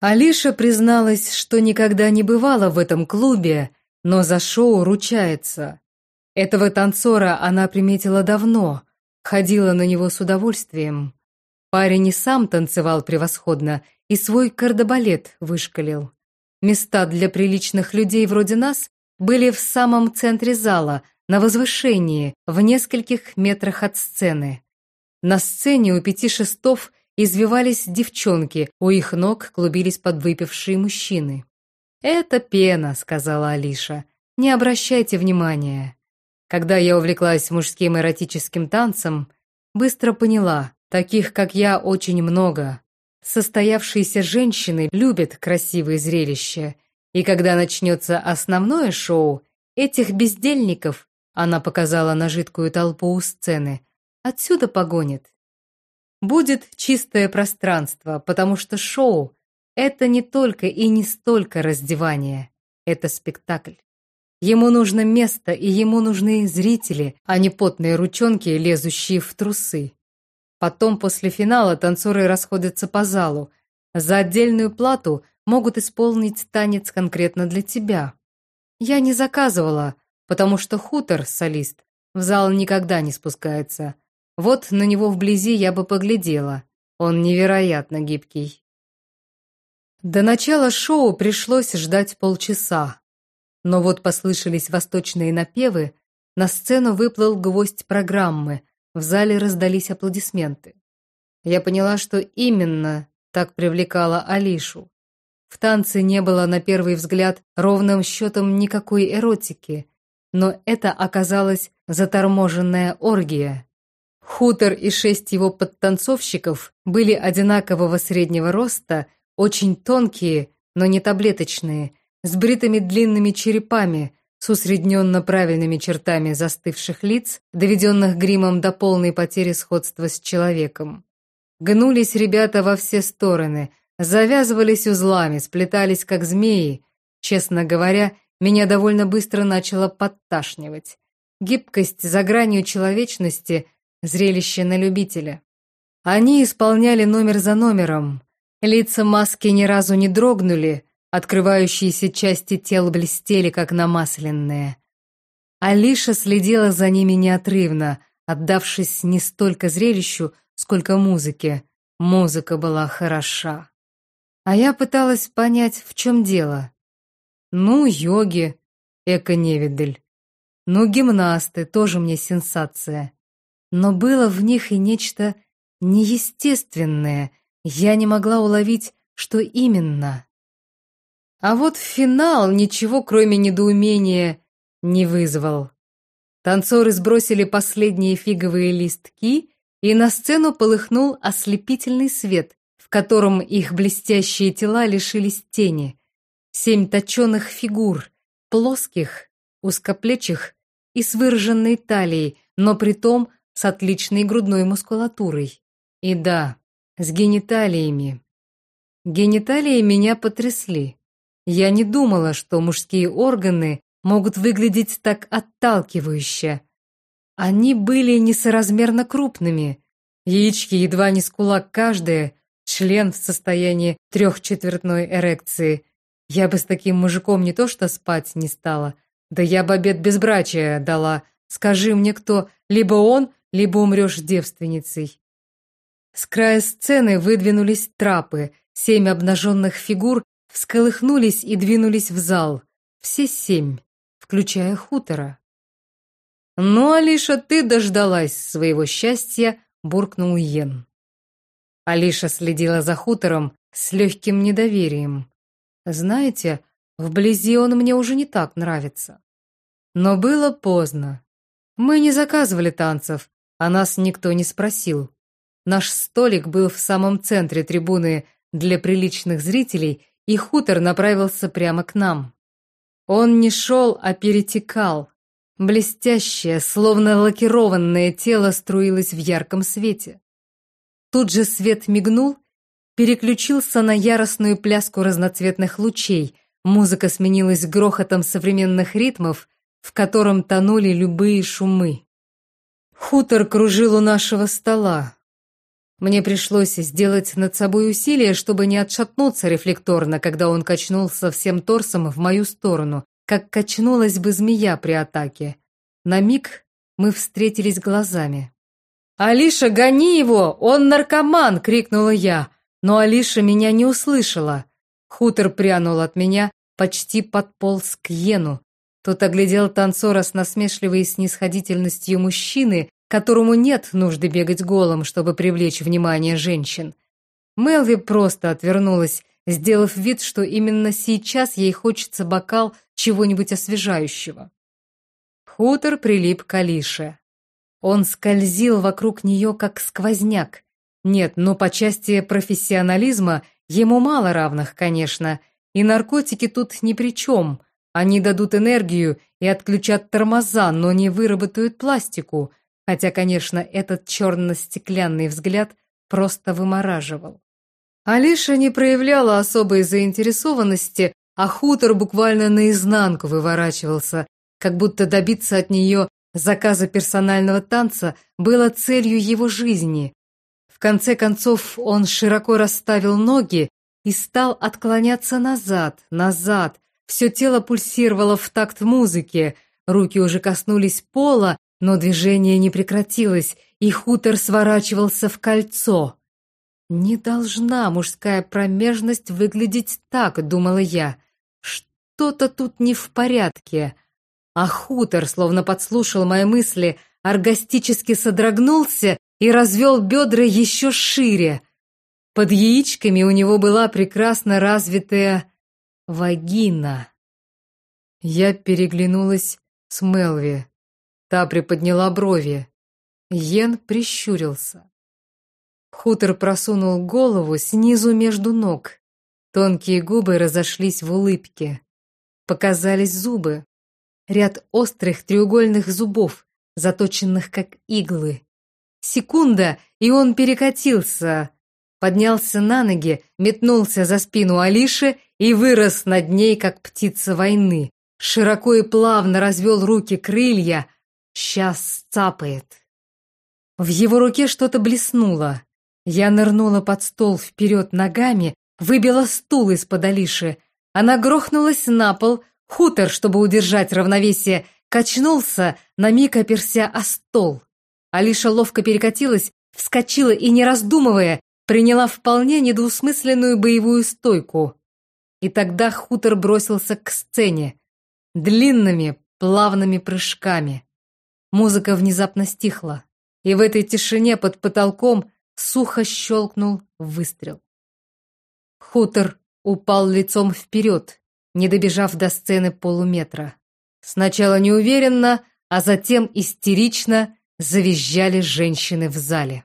Алиша призналась, что никогда не бывала в этом клубе, но за шоу ручается. Этого танцора она приметила давно, ходила на него с удовольствием. Парень и сам танцевал превосходно, и свой кардебалет вышкалил. Места для приличных людей вроде нас были в самом центре зала, на возвышении, в нескольких метрах от сцены. На сцене у пяти шестов извивались девчонки, у их ног клубились подвыпившие мужчины. «Это пена», — сказала Алиша. «Не обращайте внимания». Когда я увлеклась мужским эротическим танцем, быстро поняла, таких, как я, очень много. Состоявшиеся женщины любят красивые зрелища, и когда начнется основное шоу, этих бездельников, она показала на жидкую толпу у сцены, отсюда погонит. Будет чистое пространство, потому что шоу – это не только и не столько раздевание, это спектакль. Ему нужно место, и ему нужны зрители, а не потные ручонки, лезущие в трусы. Потом, после финала, танцоры расходятся по залу. За отдельную плату могут исполнить танец конкретно для тебя. Я не заказывала, потому что хутор, солист, в зал никогда не спускается. Вот на него вблизи я бы поглядела. Он невероятно гибкий. До начала шоу пришлось ждать полчаса. Но вот послышались восточные напевы, на сцену выплыл гвоздь программы, в зале раздались аплодисменты. Я поняла, что именно так привлекала Алишу. В танце не было на первый взгляд ровным счетом никакой эротики, но это оказалась заторможенная оргия. Хутор и шесть его подтанцовщиков были одинакового среднего роста, очень тонкие, но не таблеточные, с бритыми длинными черепами, с усредненно правильными чертами застывших лиц, доведенных гримом до полной потери сходства с человеком. Гнулись ребята во все стороны, завязывались узлами, сплетались как змеи. Честно говоря, меня довольно быстро начало подташнивать. Гибкость за гранью человечности – зрелище на любителя. Они исполняли номер за номером. Лица маски ни разу не дрогнули, Открывающиеся части тел блестели, как намасленные. Алиша следила за ними неотрывно, отдавшись не столько зрелищу, сколько музыке. Музыка была хороша. А я пыталась понять, в чем дело. Ну, йоги, эко-невидель. Ну, гимнасты, тоже мне сенсация. Но было в них и нечто неестественное. Я не могла уловить, что именно. А вот финал ничего, кроме недоумения, не вызвал. Танцоры сбросили последние фиговые листки, и на сцену полыхнул ослепительный свет, в котором их блестящие тела лишились тени. Семь точеных фигур, плоских, узкоплечих и с выраженной талией, но при том с отличной грудной мускулатурой. И да, с гениталиями. Гениталии меня потрясли. Я не думала, что мужские органы могут выглядеть так отталкивающе. Они были несоразмерно крупными. Яички едва не с кулак каждое, член в состоянии трехчетвертной эрекции. Я бы с таким мужиком не то что спать не стала, да я бы обед безбрачия дала. Скажи мне кто, либо он, либо умрешь девственницей. С края сцены выдвинулись трапы, семь обнаженных фигур всколыхнулись и двинулись в зал. Все семь, включая хутора. «Ну, Алиша, ты дождалась своего счастья», — буркнул Йен. Алиша следила за хутором с легким недоверием. «Знаете, вблизи он мне уже не так нравится». Но было поздно. Мы не заказывали танцев, а нас никто не спросил. Наш столик был в самом центре трибуны для приличных зрителей, и хутор направился прямо к нам. Он не шел, а перетекал. Блестящее, словно лакированное тело струилось в ярком свете. Тут же свет мигнул, переключился на яростную пляску разноцветных лучей, музыка сменилась грохотом современных ритмов, в котором тонули любые шумы. Хутор кружил у нашего стола. Мне пришлось сделать над собой усилие, чтобы не отшатнуться рефлекторно, когда он качнулся всем торсом в мою сторону, как качнулась бы змея при атаке. На миг мы встретились глазами. «Алиша, гони его! Он наркоман!» — крикнула я. Но Алиша меня не услышала. Хутор прянул от меня, почти подполз к Йену. Тот оглядел танцора с насмешливой снисходительностью мужчины, которому нет нужды бегать голым, чтобы привлечь внимание женщин. Мелви просто отвернулась, сделав вид, что именно сейчас ей хочется бокал чего-нибудь освежающего. Хутор прилип к Алише. Он скользил вокруг нее, как сквозняк. Нет, но по части профессионализма ему мало равных, конечно, и наркотики тут ни при чем. Они дадут энергию и отключат тормоза, но не выработают пластику, хотя, конечно, этот черно-стеклянный взгляд просто вымораживал. Алиша не проявляла особой заинтересованности, а хутор буквально наизнанку выворачивался, как будто добиться от нее заказа персонального танца было целью его жизни. В конце концов он широко расставил ноги и стал отклоняться назад, назад. Все тело пульсировало в такт музыки, руки уже коснулись пола, но движение не прекратилось, и хутор сворачивался в кольцо. «Не должна мужская промежность выглядеть так», — думала я. «Что-то тут не в порядке». А хутор, словно подслушал мои мысли, оргастически содрогнулся и развел бедра еще шире. Под яичками у него была прекрасно развитая вагина. Я переглянулась с Мелви. Та приподняла брови. Йен прищурился. Хутор просунул голову снизу между ног. Тонкие губы разошлись в улыбке. Показались зубы. Ряд острых треугольных зубов, заточенных как иглы. Секунда, и он перекатился, поднялся на ноги, метнулся за спину Алиши и вырос над ней, как птица войны. Широко и плавно развел руки крылья. Сейчас цапает. В его руке что-то блеснуло. Я нырнула под стол вперед ногами, выбила стул из-под Алиши. Она грохнулась на пол, хутор, чтобы удержать равновесие, качнулся, на миг оперся о стол. Алиша ловко перекатилась, вскочила и, не раздумывая, приняла вполне недвусмысленную боевую стойку. И тогда хутор бросился к сцене, длинными, плавными прыжками. Музыка внезапно стихла, и в этой тишине под потолком Сухо щелкнул выстрел. Хутор упал лицом вперед, не добежав до сцены полуметра. Сначала неуверенно, а затем истерично завизжали женщины в зале.